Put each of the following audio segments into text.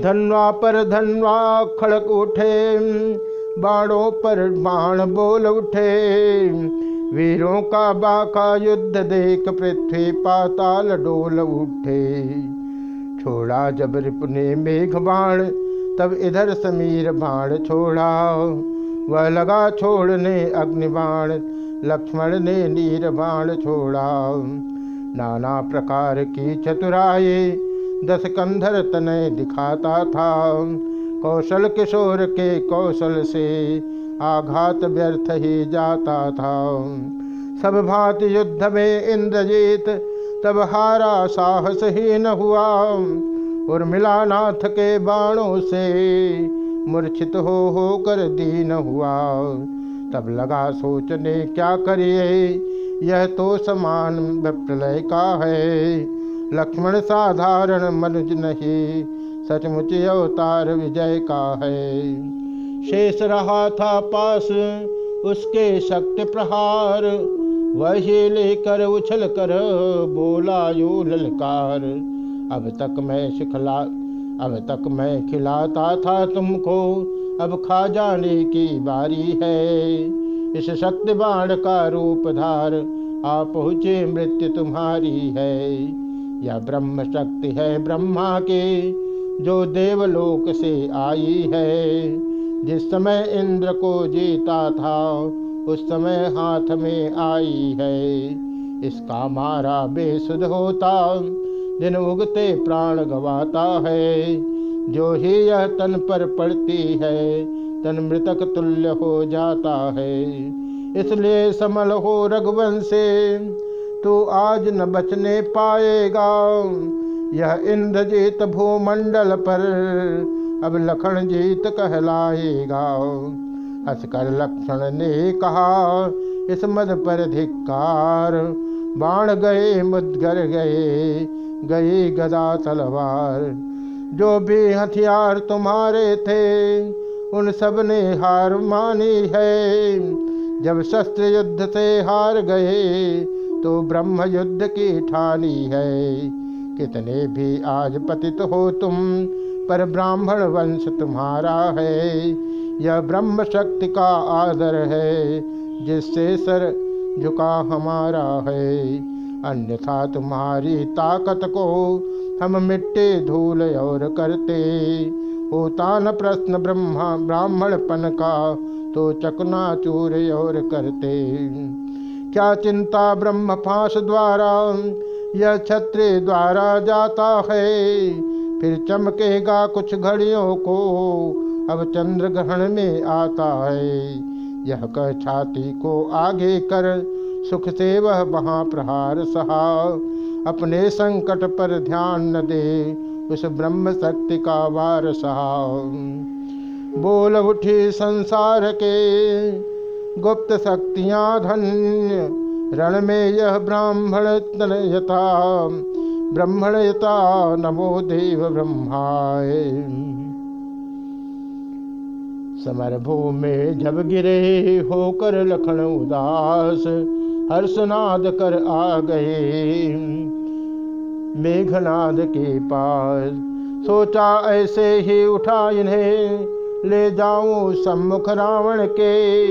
धनवा पर धनवा खड़क उठे, बाणों पर बाण बोल उठे। वीरों का बाका युद्ध देख पृथ्वी पाताल डोल उठे। छोड़ा जब रिपुने मेघ बाण, तब इधर समीर बाण छोड़ा। वह लगा छोड़ने अग्निबाण लक्ष्मण ने नीर बाण छोड़ा। नाना प्रकार की चतुराए दस कंधर तनय दिखाता था। कौशल किशोर के कौशल से आघात व्यर्थ ही जाता था। सब भात युद्ध में इंद्रजीत, तब हारा साहस ही न हुआ। उर्मिला नाथ के बाणों से मूर्छित हो हो कर दीन हुआ। तब लगा सोचने, क्या करिए? यह तो समान प्रलय का है। लक्ष्मण साधारण मनुज नहीं, सचमुच अवतार विजय का है। शेष रहा था पास, उसके शक्ति प्रहार, वही लेकर उछल कर बोला यो ललकार, अब तक मैं सिखला अब तक मैं खिलाता था तुमको, अब खा जाने की बारी है। इस शक्ति बाण का रूप धार, आ पहुँचे मृत्यु तुम्हारी है। यह ब्रह्म शक्ति है ब्रह्मा के, जो देवलोक से आई है। जिस समय इंद्र को जीता था, उस समय हाथ में आई है। इसका मारा बेसुध होता, दिन उगते प्राण गवाता है। जो ही यह तन पर पड़ती है, तन मृतक तुल्य हो जाता है। इसलिए समल हो रघुवंश तो आज न बचने पाएगा। यह इंद्रजीत भूमंडल पर अब लखन जीत कहलाएगा। हंसकर लक्षण ने कहा, इस मद पर धिक्कार। बाण गए, मुदगर गए, गई गदा तलवार। जो भी हथियार तुम्हारे थे, उन सबने हार मानी है। जब शस्त्र युद्ध से हार गए तो ब्रह्म युद्ध की ठानी है। कितने भी आज पतित हो तुम, पर ब्राह्मण वंश तुम्हारा है। यह ब्रह्म शक्ति का आदर है, जिससे सर झुका हमारा है। अन्यथा तुम्हारी ताकत को हम मिट्टे धूल और करते। होता न प्रश्न ब्रह्मा, ब्राह्मणपन का तो चकना चूर और करते। क्या चिंता ब्रह्म फांस द्वारा? यह छत्र द्वारा जाता है। फिर चमकेगा कुछ घड़ियों को। अब चंद्र ग्रहण में आता है। यह कह छाती को आगे कर। सुख से वह वहाँ प्रहार सहा। अपने संकट पर ध्यान न दे। उस ब्रह्म शक्ति का वार सहा बोल उठी संसार के। गुप्त शक्तियाँ धन्य। रण में यह ब्राह्मण यथा ब्रह्मण यथा नमो देव ब्रह्माय। समर में जब गिरे होकर लखन उदास, हर्षनाद कर आ गए। मेघनाद के पास सोचा ऐसे ही उठा इन्हें, ले जाऊँ सम्मुख रावण के।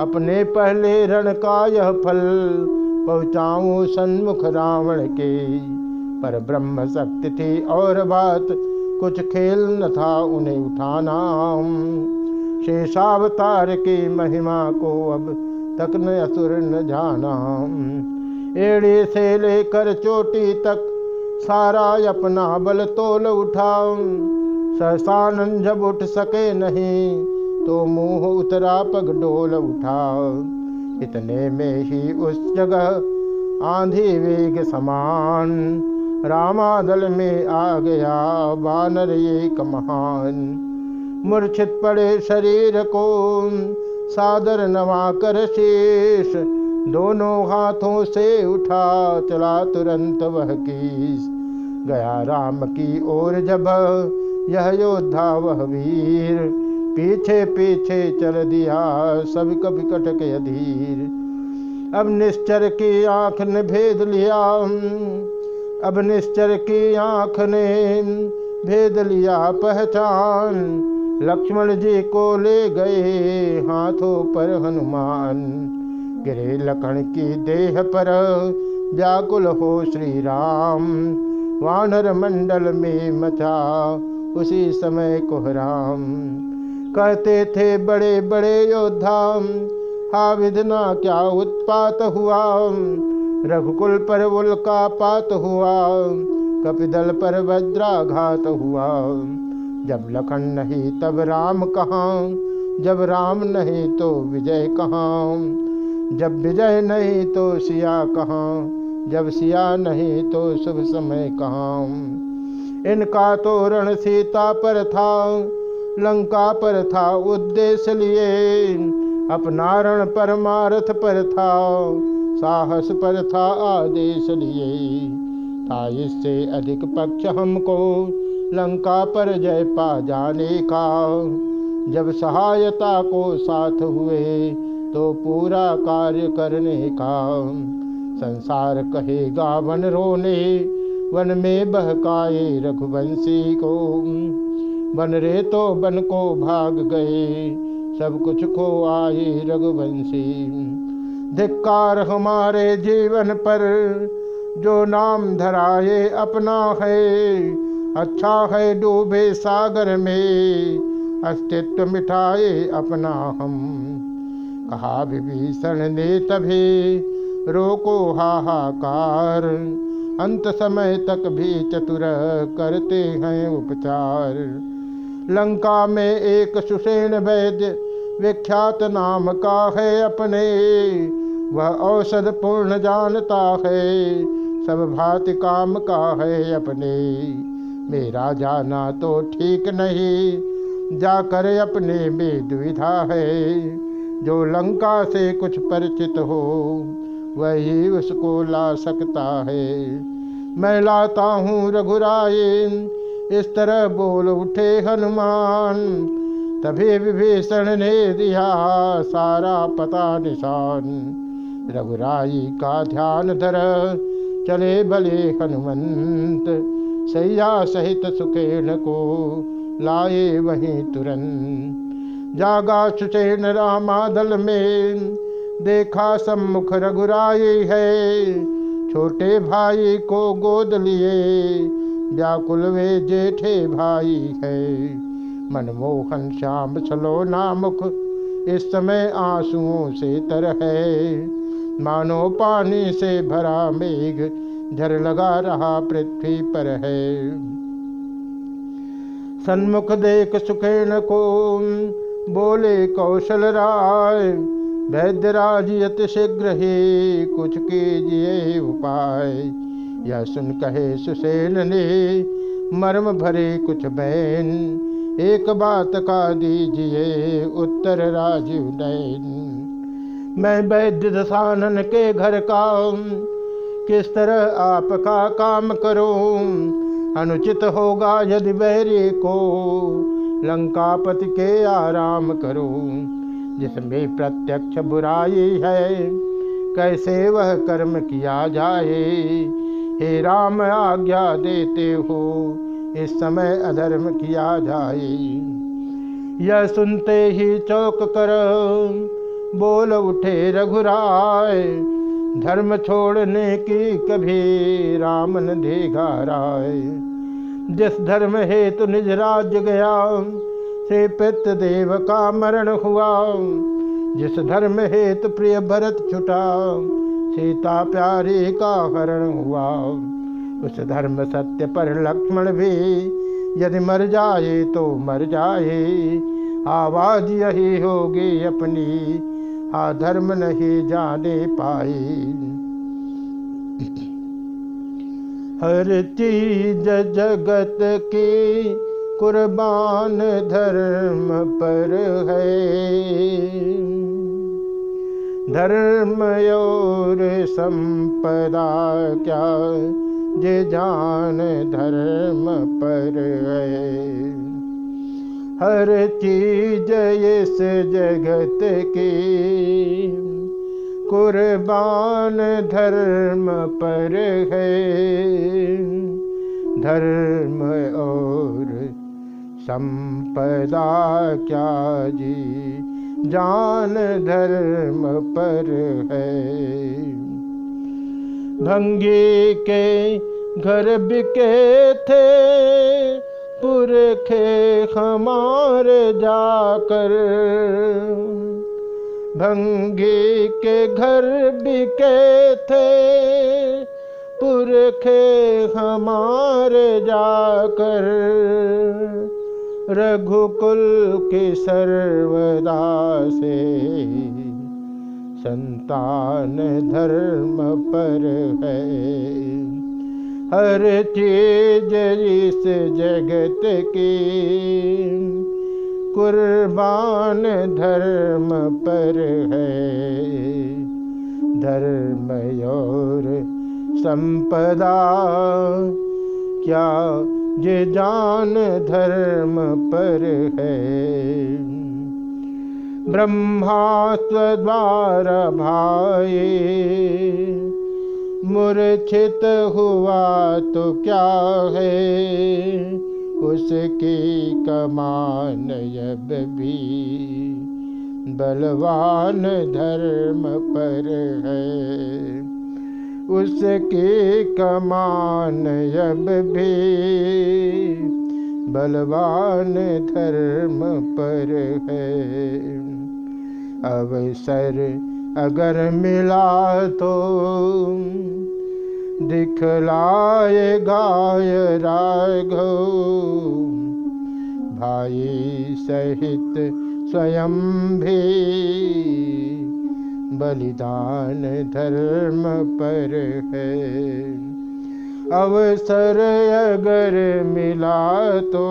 अपने पहले रण का यह फल पहुँचाऊँ सन्मुख रावण के। पर ब्रह्म शक्ति थी और बात, कुछ खेल न था उन्हें उठाना। शेषावतार की महिमा को अब तक न असुर न जाना। एड़े से लेकर चोटी तक सारा अपना बल तोल उठाओ सहसानंद जब उठ सके नहीं। तो मुँह उतरा, पग डोल उठाओ इतने में ही उस जगह आंधी वेग समान, रामादल में आ गया बानर एक महान। मूर्छित पड़े शरीर को सादर नवा कर शेष दोनों हाथों से उठा, चला तुरंत वह कीस गया राम की ओर जब यह योद्धा वह वीर पीछे पीछे चल दिया सब कभी कटक अधीर। अब निश्चर की आँख ने भेद लिया, अब निश्चर की आँख ने भेद लिया पहचान। लक्ष्मण जी को ले गए हाथों पर हनुमान। गिरे लखन की देह पर व्याकुल हो श्री राम वानर मंडल में मचा उसी समय कोहराम। कहते थे बड़े बड़े योद्धा। हा विधना क्या उत्पात हुआ? रघुकुल पर उल्का पात हुआ। कपिदल पर वज्राघात हुआ। जब लखन नहीं तब राम कहाँ? जब राम नहीं तो विजय कहाँ? जब विजय नहीं तो सिया कहाँ? जब सिया नहीं तो शुभ समय कहाँ? इनका तो रण सीता पर था। लंका पर था उद्देश्य लिए। अपना रण परमार्थ पर था, साहस पर था आदेश लिए। था इससे अधिक पक्ष हमको लंका पर जय पा जाने का। जब सहायता को साथ हुए तो पूरा कार्य करने का। संसार कहेगा, वन रोने, वन में बहकाए रघुवंशी को। बन रे तो बन को भाग गए। सब कुछ खो आए रघुवंशी। धिक्कार हमारे जीवन पर, जो नाम धराए अपना है। अच्छा है डूबे सागर में, अस्तित्व मिठाए अपना हम। कहा विभीषण ने तभी, रोको हाहाकार। अंत समय तक भी चतुर करते हैं उपचार। लंका में एक सुसेन वैद्य विख्यात नाम का है अपने। वह औषध पूर्ण जानता है, सब भांति काम का है अपने। मेरा जाना तो ठीक नहीं, जाकर अपने में दुविधा है। जो लंका से कुछ परिचित हो, वही उसको ला सकता है। मैं लाता हूँ रघुराय इस तरह बोल उठे हनुमान। तभी विभीषण ने दिया सारा पता निशान। रघुराई का ध्यान धर, चले भले हनुमंत। सैया सहित सुखेन को लाए वहीं तुरंत। जागा सुचैन रामादल में, देखा सम्मुख रघुराई है। छोटे भाई को गोद लिए व्याकुल वे जेठे भाई है। मनमोहन श्याम चलो नामुख इस समय आंसुओं से तर है। मानो पानी से भरा मेघ, झर लगा रहा पृथ्वी पर है। सन्मुख देख सुखेन को बोले कौशल राय वैद्यराज यत शीघ्र ही कुछ कीजिए उपाय। यह सुन कहे सुसेन ने, मर्म भरे कुछ बैन एक बात का दीजिए उत्तर राजीव नैन मैं वैद्य दशानन के घर का किस तरह आपका काम करूँ? अनुचित होगा यदि बैरी को लंकापति के आराम करूँ। जिसमें प्रत्यक्ष बुराई है, कैसे वह कर्म किया जाए? हे राम आज्ञा देते हो, इस समय अधर्म किया जाए। यह सुनते ही चौक कर बोल उठे रघुराय, धर्म छोड़ने की कभी राम न देगा राय। जिस धर्म हेतु निज राज्य गया, से देव का मरण हुआ। जिस धर्म हेतु प्रिय भरत छुटा सीता प्यारी का हरण हुआ। उस धर्म सत्य पर लक्ष्मण भी यदि मर जाए तो मर जाए। आवाज़ यही होगी अपनी, आ धर्म नहीं जाने पाए। हर चीज़ जगत की कुर्बान धर्म पर है। धर्म और संपदा क्या? जे जान धर्म पर है। हर चीज़ इस जगत की। कुर्बान धर्म पर है। धर्म और संपदा क्या जी? जान धर्म पर है। भंगी के घर बिके थे, पुरखे हमारे जाकर। भंगी के घर बिके थे, पुरखे हमारे जाकर। रघुकुल के सर्वदा से संतान धर्म पर है। हर चीज़ इस जगत की कुर्बान धर्म पर है। धर्म और संपदा क्या ये जान धर्म पर है। ब्रह्मास्त्र द्वारा भाई मूर्छित हुआ तो क्या है? उसकी कमान अब भी बलवान धर्म पर है। उसकी कमान अब भी बलवान धर्म पर है। अवसर अगर मिला तो दिखलाए गाय राघव। भाई सहित स्वयं भी बलिदान धर्म पर है। अवसर अगर मिला तो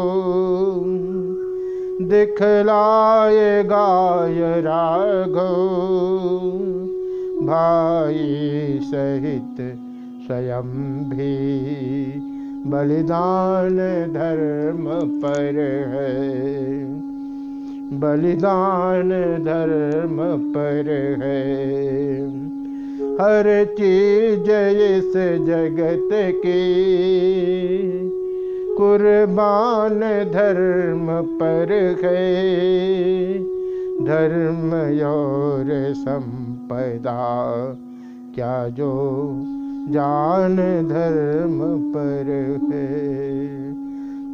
दिखलाए गाय राघव। भाई सहित स्वयं भी बलिदान धर्म पर है। बलिदान धर्म पर है। हर चीज़ इस जगत की। कुर्बान धर्म पर है। धर्म और संपदा, क्या जो जान धर्म पर है।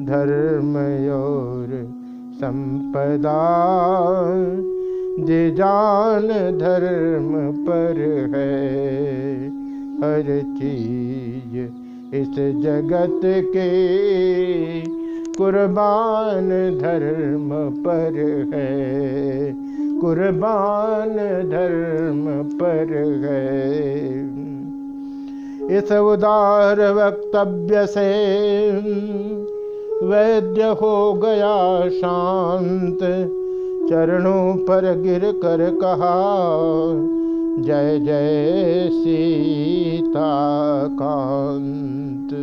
धर्म और संपदा। जे जान धर्म पर है, हर चीज़ इस जगत के। कुर्बान धर्म पर है, कुर्बान धर्म पर है। इस उदार वक्तव्य से वैद्य हो गया शांत चरणों पर गिर कर कहा जय जय सीता कांत